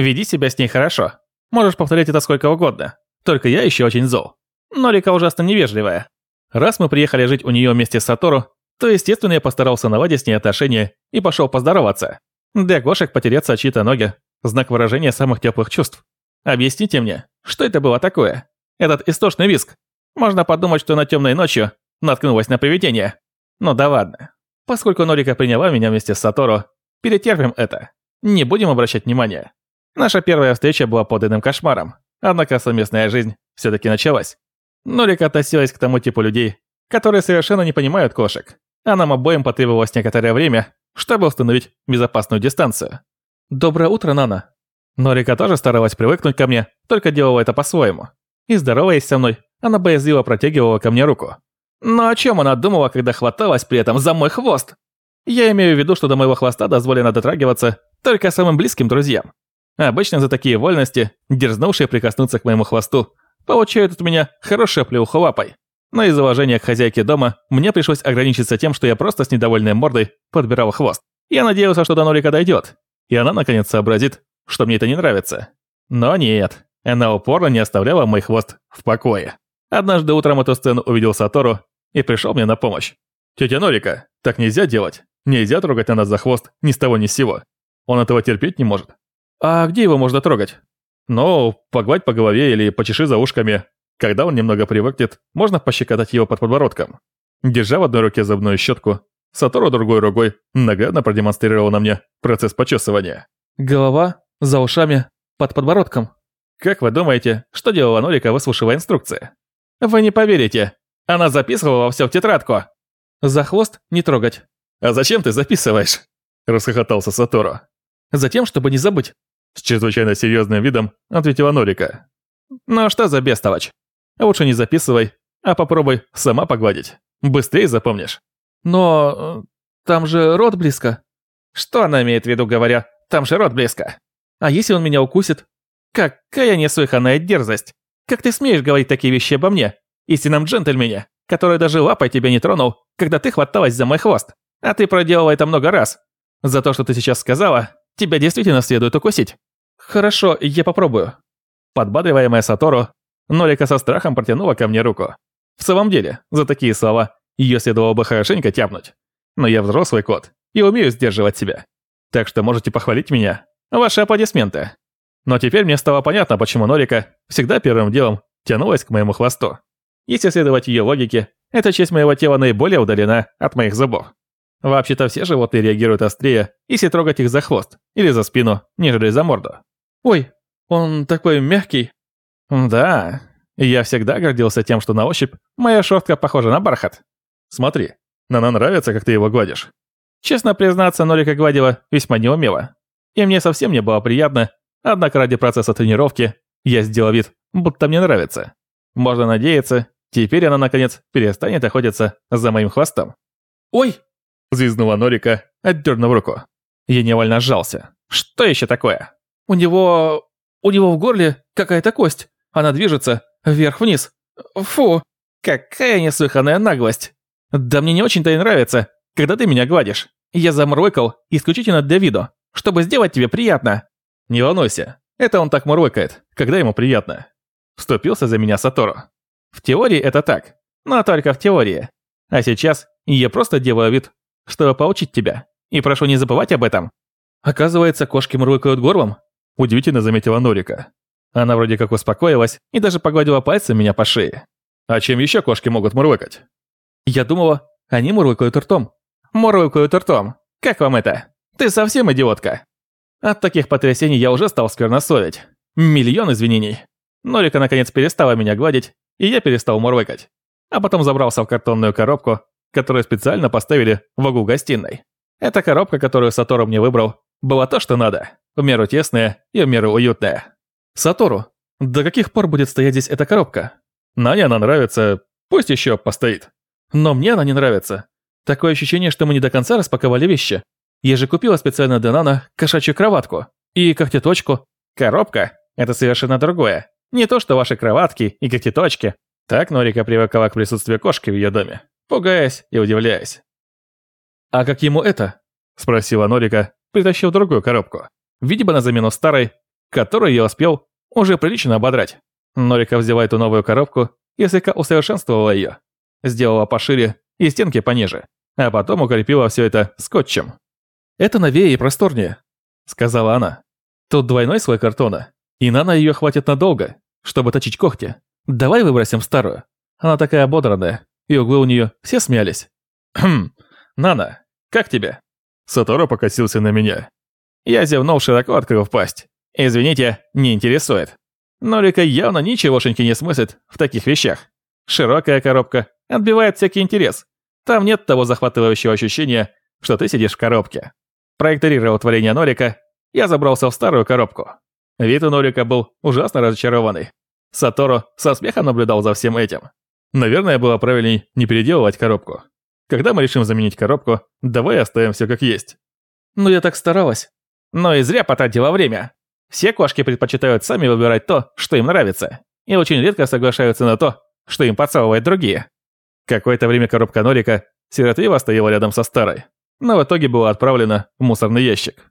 Веди себя с ней хорошо. Можешь повторять это сколько угодно. Только я еще очень зол. Норика ужасно невежливая. Раз мы приехали жить у нее вместе с Сатору, то, естественно, я постарался наладить с ней отношения и пошел поздороваться. Для кошек потереться от чьи-то ноги – знак выражения самых теплых чувств. Объясните мне, что это было такое? Этот истошный виск. Можно подумать, что на темной ночью наткнулась на привидение. Ну да ладно. Поскольку Норика приняла меня вместе с Сатору, перетерпим это. Не будем обращать внимания. Наша первая встреча была подлинным кошмаром, однако совместная жизнь все-таки началась. Норика относилась к тому типу людей, которые совершенно не понимают кошек, а нам обоим потребовалось некоторое время, чтобы установить безопасную дистанцию. «Доброе утро, Нана». Норика тоже старалась привыкнуть ко мне, только делала это по-своему. И здороваясь со мной, она боязливо протягивала ко мне руку. Но о чем она думала, когда хваталась при этом за мой хвост? Я имею в виду, что до моего хвоста дозволено дотрагиваться только самым близким друзьям. Обычно за такие вольности, дерзнувшие прикоснуться к моему хвосту, получают от меня хорошее плеуху лапой. Но из уважения к хозяйке дома мне пришлось ограничиться тем, что я просто с недовольной мордой подбирал хвост. Я надеялся, что до Норика дойдет, и она наконец сообразит, что мне это не нравится. Но нет, она упорно не оставляла мой хвост в покое. Однажды утром эту сцену увидел Сатору и пришел мне на помощь. «Тетя Норика, так нельзя делать. Нельзя трогать на нас за хвост ни с того ни с сего. Он этого терпеть не может». «А где его можно трогать?» «Ну, погладь по голове или почеши за ушками. Когда он немного привыкнет, можно пощекотать его под подбородком». Держа в одной руке зубную щетку, Сатору другой рукой наглядно продемонстрировал на мне процесс почесывания. «Голова, за ушами, под подбородком». «Как вы думаете, что делала Норика, выслушивая инструкции?» «Вы не поверите. Она записывала все в тетрадку». «За хвост не трогать». «А зачем ты записываешь?» – расхохотался Сатору. «Затем, чтобы не забыть». С чрезвычайно серьезным видом ответила Норика. «Ну что за бестолочь? Лучше не записывай, а попробуй сама погладить. Быстрее запомнишь». «Но... Э, там же рот близко». «Что она имеет в виду, говоря, там же рот близко?» «А если он меня укусит?» «Какая неслыханная дерзость! Как ты смеешь говорить такие вещи обо мне, истинном джентльмене, который даже лапой тебя не тронул, когда ты хваталась за мой хвост? А ты проделала это много раз. За то, что ты сейчас сказала, тебя действительно следует укусить». «Хорошо, я попробую». Подбадриваемая Сатору, Нолика со страхом протянула ко мне руку. В самом деле, за такие слова ее следовало бы хорошенько тяпнуть. Но я взрослый кот и умею сдерживать себя. Так что можете похвалить меня. Ваши аплодисменты. Но теперь мне стало понятно, почему Норика всегда первым делом тянулась к моему хвосту. Если следовать ее логике, эта часть моего тела наиболее удалена от моих зубов. Вообще-то все животные реагируют острее, если трогать их за хвост или за спину, нежели за морду. Ой, он такой мягкий. Да, я всегда гордился тем, что на ощупь моя шерстка похожа на бархат. Смотри, Нана нравится, как ты его гладишь. Честно признаться, Норика гладила весьма неумело. И мне совсем не было приятно, однако ради процесса тренировки я сделал вид, будто мне нравится. Можно надеяться, теперь она наконец перестанет охотиться за моим хвостом. «Ой!» – взвизгнула Норика, отдернув руку. Я невольно сжался. Что еще такое? «У него... у него в горле какая-то кость. Она движется вверх-вниз. Фу! Какая неслыханная наглость! Да мне не очень-то и нравится, когда ты меня гладишь. Я замурлыкал исключительно для виду, чтобы сделать тебе приятно. Не волнуйся, это он так мурлыкает, когда ему приятно. Вступился за меня Сатору. В теории это так, но только в теории. А сейчас я просто делаю вид, чтобы поучить тебя. И прошу не забывать об этом. Оказывается, кошки мурлыкают горлом? Удивительно заметила Норика. Она вроде как успокоилась и даже погладила пальцем меня по шее. А чем еще кошки могут мурлыкать? Я думала, они мурлыкают ртом. Мурлыкают ртом. Как вам это? Ты совсем идиотка. От таких потрясений я уже стал сквернословить. Миллион извинений. Норика наконец перестала меня гладить, и я перестал мурлыкать. А потом забрался в картонную коробку, которую специально поставили в углу гостиной. Эта коробка, которую Сатору мне выбрал, была то, что надо. В меру тесная и в меру уютная. Сатору, до каких пор будет стоять здесь эта коробка? Нане она нравится, пусть еще постоит. Но мне она не нравится. Такое ощущение, что мы не до конца распаковали вещи. Я же купила специально для Нана кошачью кроватку. И когтеточку. Коробка – это совершенно другое. Не то, что ваши кроватки и когтеточки. Так Норика привыкала к присутствию кошки в ее доме, пугаясь и удивляясь. «А как ему это?» – спросила Норика, притащив другую коробку. Видимо, на замену старой, которую я успел уже прилично ободрать. Норика взяла эту новую коробку и слегка усовершенствовала ее. Сделала пошире и стенки пониже, а потом укрепила все это скотчем. «Это новее и просторнее», — сказала она. «Тут двойной слой картона, и Нана ее хватит надолго, чтобы точить когти. Давай выбросим старую. Она такая ободранная, и углы у нее все смялись». «Хм, Нана, как тебе?» Сатору покосился на меня. Я зевнул, широко открыв пасть. «Извините, не интересует». Норика явно ничегошеньки не смыслит в таких вещах. Широкая коробка отбивает всякий интерес. Там нет того захватывающего ощущения, что ты сидишь в коробке. Проекторировал творение Норика, я забрался в старую коробку. Вид у Норика был ужасно разочарованный. Сатору со смехом наблюдал за всем этим. Наверное, было правильней не переделывать коробку. Когда мы решим заменить коробку, давай оставим все как есть. Ну я так старалась. Но и зря потратила время. Все кошки предпочитают сами выбирать то, что им нравится, и очень редко соглашаются на то, что им подсовывают другие. Какое-то время коробка Норика сиротливо стояла рядом со старой, но в итоге была отправлена в мусорный ящик.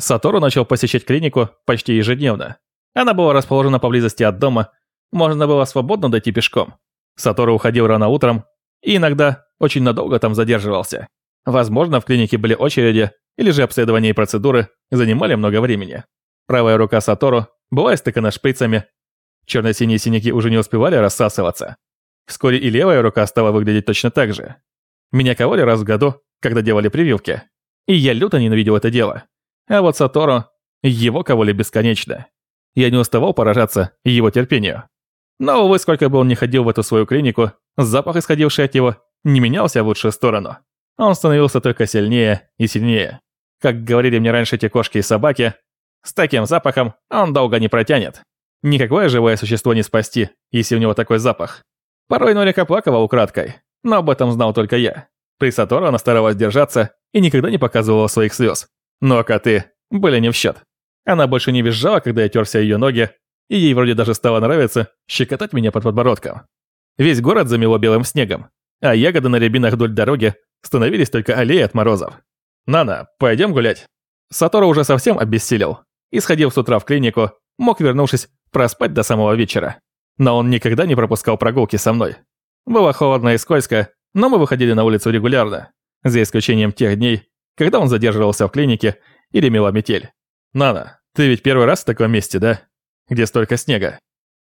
Сатору начал посещать клинику почти ежедневно. Она была расположена поблизости от дома, можно было свободно дойти пешком. Сатору уходил рано утром и иногда очень надолго там задерживался. Возможно, в клинике были очереди, или же обследования и процедуры занимали много времени. Правая рука Сатору была истыкана шприцами. Черно-синие синяки уже не успевали рассасываться. Вскоре и левая рука стала выглядеть точно так же. Меня ковали раз в году, когда делали прививки. И я люто ненавидел это дело. А вот Сатору, его ковали бесконечно. Я не уставал поражаться его терпению. Но, увы, сколько бы он ни ходил в эту свою клинику, запах, исходивший от него, не менялся в лучшую сторону. Он становился только сильнее и сильнее. Как говорили мне раньше те кошки и собаки, с таким запахом он долго не протянет. Никакое живое существо не спасти, если у него такой запах. Порой Норика плакала украдкой, но об этом знал только я. При Сатору она старалась держаться и никогда не показывала своих слез. Но коты были не в счет. Она больше не визжала, когда я терся ее ноги, и ей вроде даже стало нравиться щекотать меня под подбородком. Весь город замело белым снегом, а ягоды на рябинах вдоль дороги становились только аллеи от морозов. «Нана, пойдем гулять?» Сатору уже совсем обессилел и, сходив с утра в клинику, мог, вернувшись, проспать до самого вечера. Но он никогда не пропускал прогулки со мной. Было холодно и скользко, но мы выходили на улицу регулярно, за исключением тех дней, когда он задерживался в клинике или мела метель. «Нана, ты ведь первый раз в таком месте, да? Где столько снега?»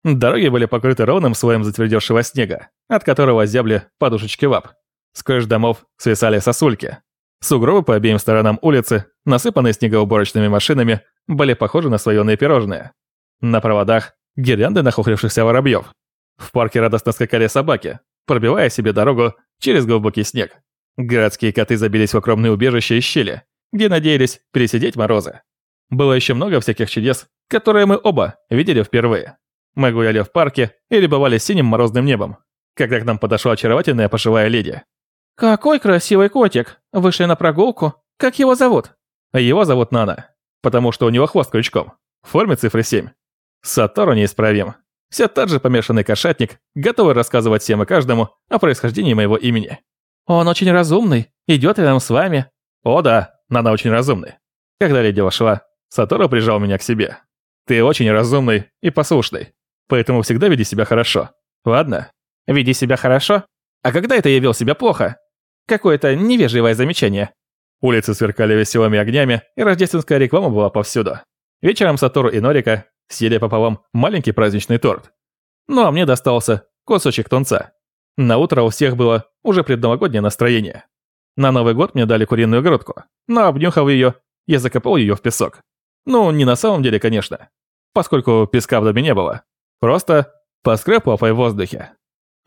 Дороги были покрыты ровным слоем затвердевшего снега, от которого зябли подушечки лап. С крыш домов свисали сосульки. Сугробы по обеим сторонам улицы, насыпанные снегоуборочными машинами, были похожи на слоеные пирожные. На проводах – гирлянды нахохлившихся воробьев. В парке радостно скакали собаки, пробивая себе дорогу через глубокий снег. Городские коты забились в укромные убежища и щели, где надеялись пересидеть морозы. Было еще много всяких чудес, которые мы оба видели впервые. Мы гуляли в парке и любовались синим морозным небом, когда к нам подошла очаровательная пожилая леди. «Какой красивый котик! Вышли на прогулку. Как его зовут?» Его зовут Нана, потому что у него хвост крючком. В форме цифры 7. Сатору неисправим. Все тот же помешанный кошатник, готовый рассказывать всем и каждому о происхождении моего имени. Он очень разумный, идет рядом с вами. О да, Нана очень разумный. Когда леди вошла, Сатору прижал меня к себе. Ты очень разумный и послушный, поэтому всегда веди себя хорошо. Ладно? Веди себя хорошо? А когда это я вел себя плохо? Какое-то невежливое замечание. Улицы сверкали веселыми огнями, и рождественская реклама была повсюду. Вечером Сатору и Норика съели пополам маленький праздничный торт. Ну а мне достался кусочек тунца. На утро у всех было уже предновогоднее настроение. На Новый год мне дали куриную грудку, но обнюхав ее, я закопал ее в песок. Ну, не на самом деле, конечно, поскольку песка в доме не было. Просто поскреб лапой в воздухе.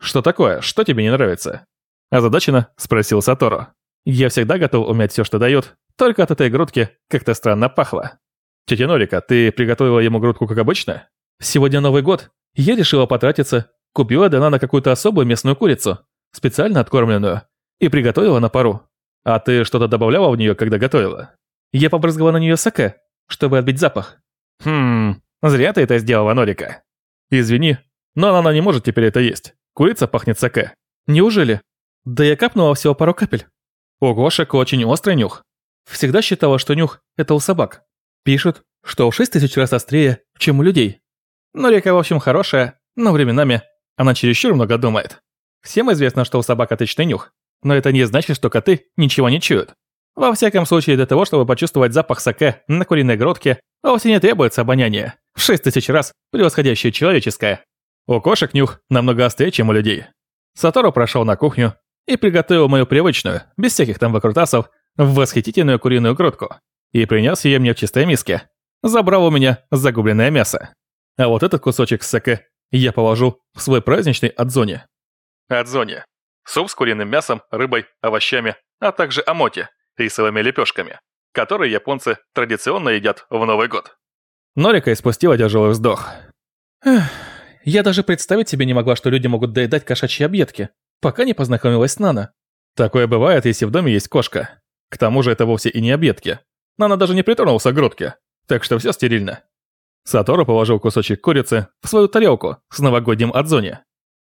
«Что такое? Что тебе не нравится?» Озадаченно спросил Сатору. Я всегда готов умять все, что дают, только от этой грудки как-то странно пахло. Тетя Норика, ты приготовила ему грудку как обычно? Сегодня Новый год. Я решила потратиться. Купила Дана на какую-то особую местную курицу, специально откормленную, и приготовила на пару. А ты что-то добавляла в нее, когда готовила? Я побрызгала на нее саке, чтобы отбить запах. Хм, зря ты это сделала, Норика. Извини, но она не может теперь это есть. Курица пахнет саке. Неужели? Да я капнула всего пару капель. У кошек очень острый нюх. Всегда считала, что нюх – это у собак. Пишут, что в шесть тысяч раз острее, чем у людей. Но река, в общем, хорошая, но временами она чересчур много думает. Всем известно, что у собак отличный нюх, но это не значит, что коты ничего не чуют. Во всяком случае, для того, чтобы почувствовать запах саке на куриной грудке, вовсе не требуется обоняние, в шесть тысяч раз превосходящее человеческое. У кошек нюх намного острее, чем у людей. Сатору прошел на кухню и приготовил мою привычную, без всяких там выкрутасов, восхитительную куриную грудку и принес ее мне в чистой миске. Забрал у меня загубленное мясо. А вот этот кусочек саке я положу в свой праздничный адзони. Адзони. Суп с куриным мясом, рыбой, овощами, а также амоти, рисовыми лепешками, которые японцы традиционно едят в Новый год. Норика испустила тяжелый вздох. Эх, я даже представить себе не могла, что люди могут доедать кошачьи объедки, пока не познакомилась с Нана. Такое бывает, если в доме есть кошка. К тому же это вовсе и не объедки. Нана даже не притронулся к грудке, так что все стерильно. Сатору положил кусочек курицы в свою тарелку с новогодним адзони.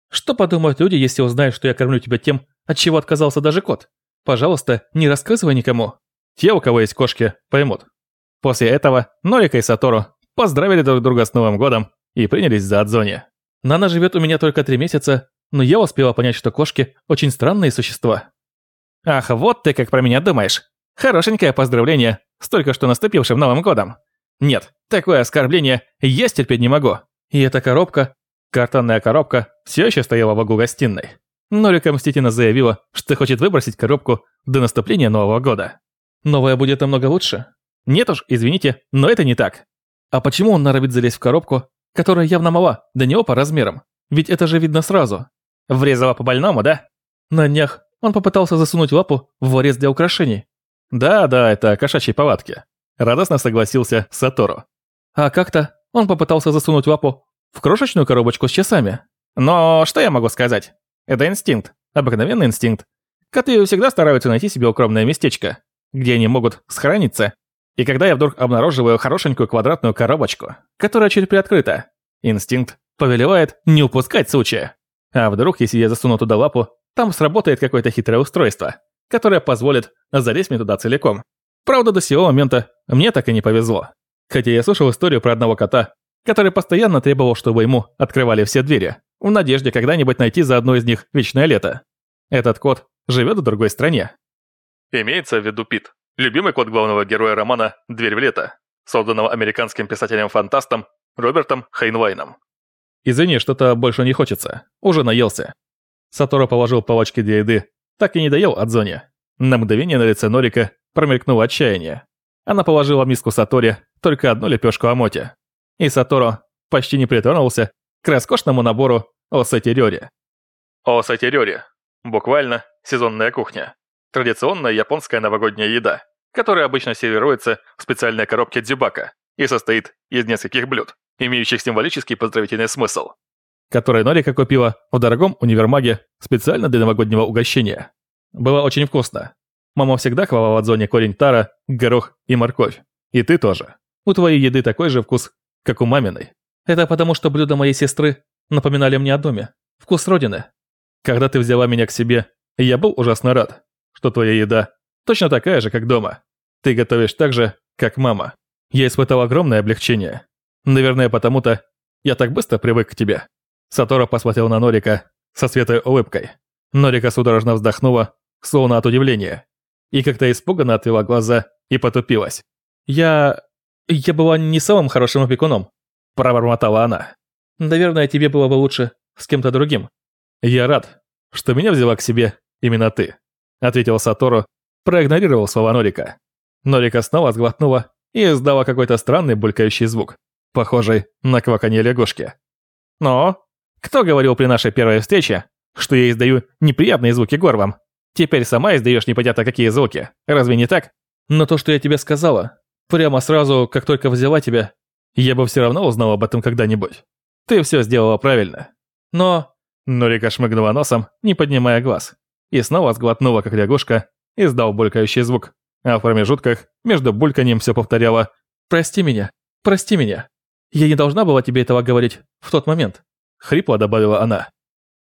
Что подумают люди, если узнают, что я кормлю тебя тем, от чего отказался даже кот? Пожалуйста, не рассказывай никому. Те, у кого есть кошки, поймут. После этого Норика и Сатору поздравили друг друга с Новым годом и принялись за Адзони. Нана живет у меня только три месяца, но я успела понять, что кошки очень странные существа. Ах, вот ты как про меня думаешь. Хорошенькое поздравление с только что наступившим Новым годом. Нет, такое оскорбление я терпеть не могу. И эта коробка, картонная коробка, все еще стояла в углу гостиной. Норика мстительно заявила, что хочет выбросить коробку до наступления Нового года. Новая будет намного лучше? Нет уж, извините, но это не так. А почему он норовит залезть в коробку, которая явно мала, до него по размерам? Ведь это же видно сразу. Врезала по больному, да? На днях он попытался засунуть лапу в ворец для украшений. Да-да, это кошачьи повадки. Радостно согласился Сатору. А как-то он попытался засунуть лапу в крошечную коробочку с часами. Но что я могу сказать? Это инстинкт, обыкновенный инстинкт. Коты всегда стараются найти себе укромное местечко, где они могут сохраниться. И когда я вдруг обнаруживаю хорошенькую квадратную коробочку, которая чуть приоткрыта, инстинкт повелевает не упускать случая. А вдруг, если я засуну туда лапу, там сработает какое-то хитрое устройство, которое позволит залезть мне туда целиком. Правда, до сего момента мне так и не повезло. Хотя я слышал историю про одного кота, который постоянно требовал, чтобы ему открывали все двери, в надежде когда-нибудь найти за одно из них вечное лето. Этот кот живет в другой стране. Имеется в виду Пит, любимый кот главного героя романа «Дверь в лето», созданного американским писателем-фантастом Робертом Хайнвайном. Извини, что-то больше не хочется. Уже наелся. Сатору положил палочки для еды, так и не доел от зоне. На мгновение на лице Норика промелькнуло отчаяние. Она положила в миску Сатори только одну лепешку Амоти. И Сатору почти не притронулся к роскошному набору осатирёри. Осатирёри. Буквально сезонная кухня. Традиционная японская новогодняя еда, которая обычно сервируется в специальной коробке дзюбака и состоит из нескольких блюд, имеющих символический поздравительный смысл, который Норика купила в дорогом универмаге специально для новогоднего угощения. Было очень вкусно. Мама всегда хвала в Адзоне корень тара, горох и морковь. И ты тоже. У твоей еды такой же вкус, как у маминой. Это потому, что блюда моей сестры напоминали мне о доме. Вкус родины. Когда ты взяла меня к себе, я был ужасно рад, что твоя еда точно такая же, как дома. Ты готовишь так же, как мама. Я испытал огромное облегчение. Наверное, потому-то я так быстро привык к тебе. Сатора посмотрел на Норика со светлой улыбкой. Норика судорожно вздохнула, словно от удивления, и как-то испуганно отвела глаза и потупилась. «Я... я была не самым хорошим опекуном», – пробормотала она. «Наверное, тебе было бы лучше с кем-то другим». «Я рад, что меня взяла к себе именно ты», – ответил Сатору, проигнорировал слова Норика. Норика снова сглотнула и издала какой-то странный булькающий звук, похожий на кваканье лягушки. «Но кто говорил при нашей первой встрече, что я издаю неприятные звуки горлом? Теперь сама издаешь непонятно какие звуки, разве не так? Но то, что я тебе сказала, прямо сразу, как только взяла тебя, я бы все равно узнал об этом когда-нибудь. Ты все сделала правильно. Но... Норика шмыгнула носом, не поднимая глаз, и снова сглотнула, как лягушка, издал булькающий звук, а в промежутках между бульканьем все повторяла «Прости меня, прости меня. Я не должна была тебе этого говорить в тот момент. Хрипло добавила она.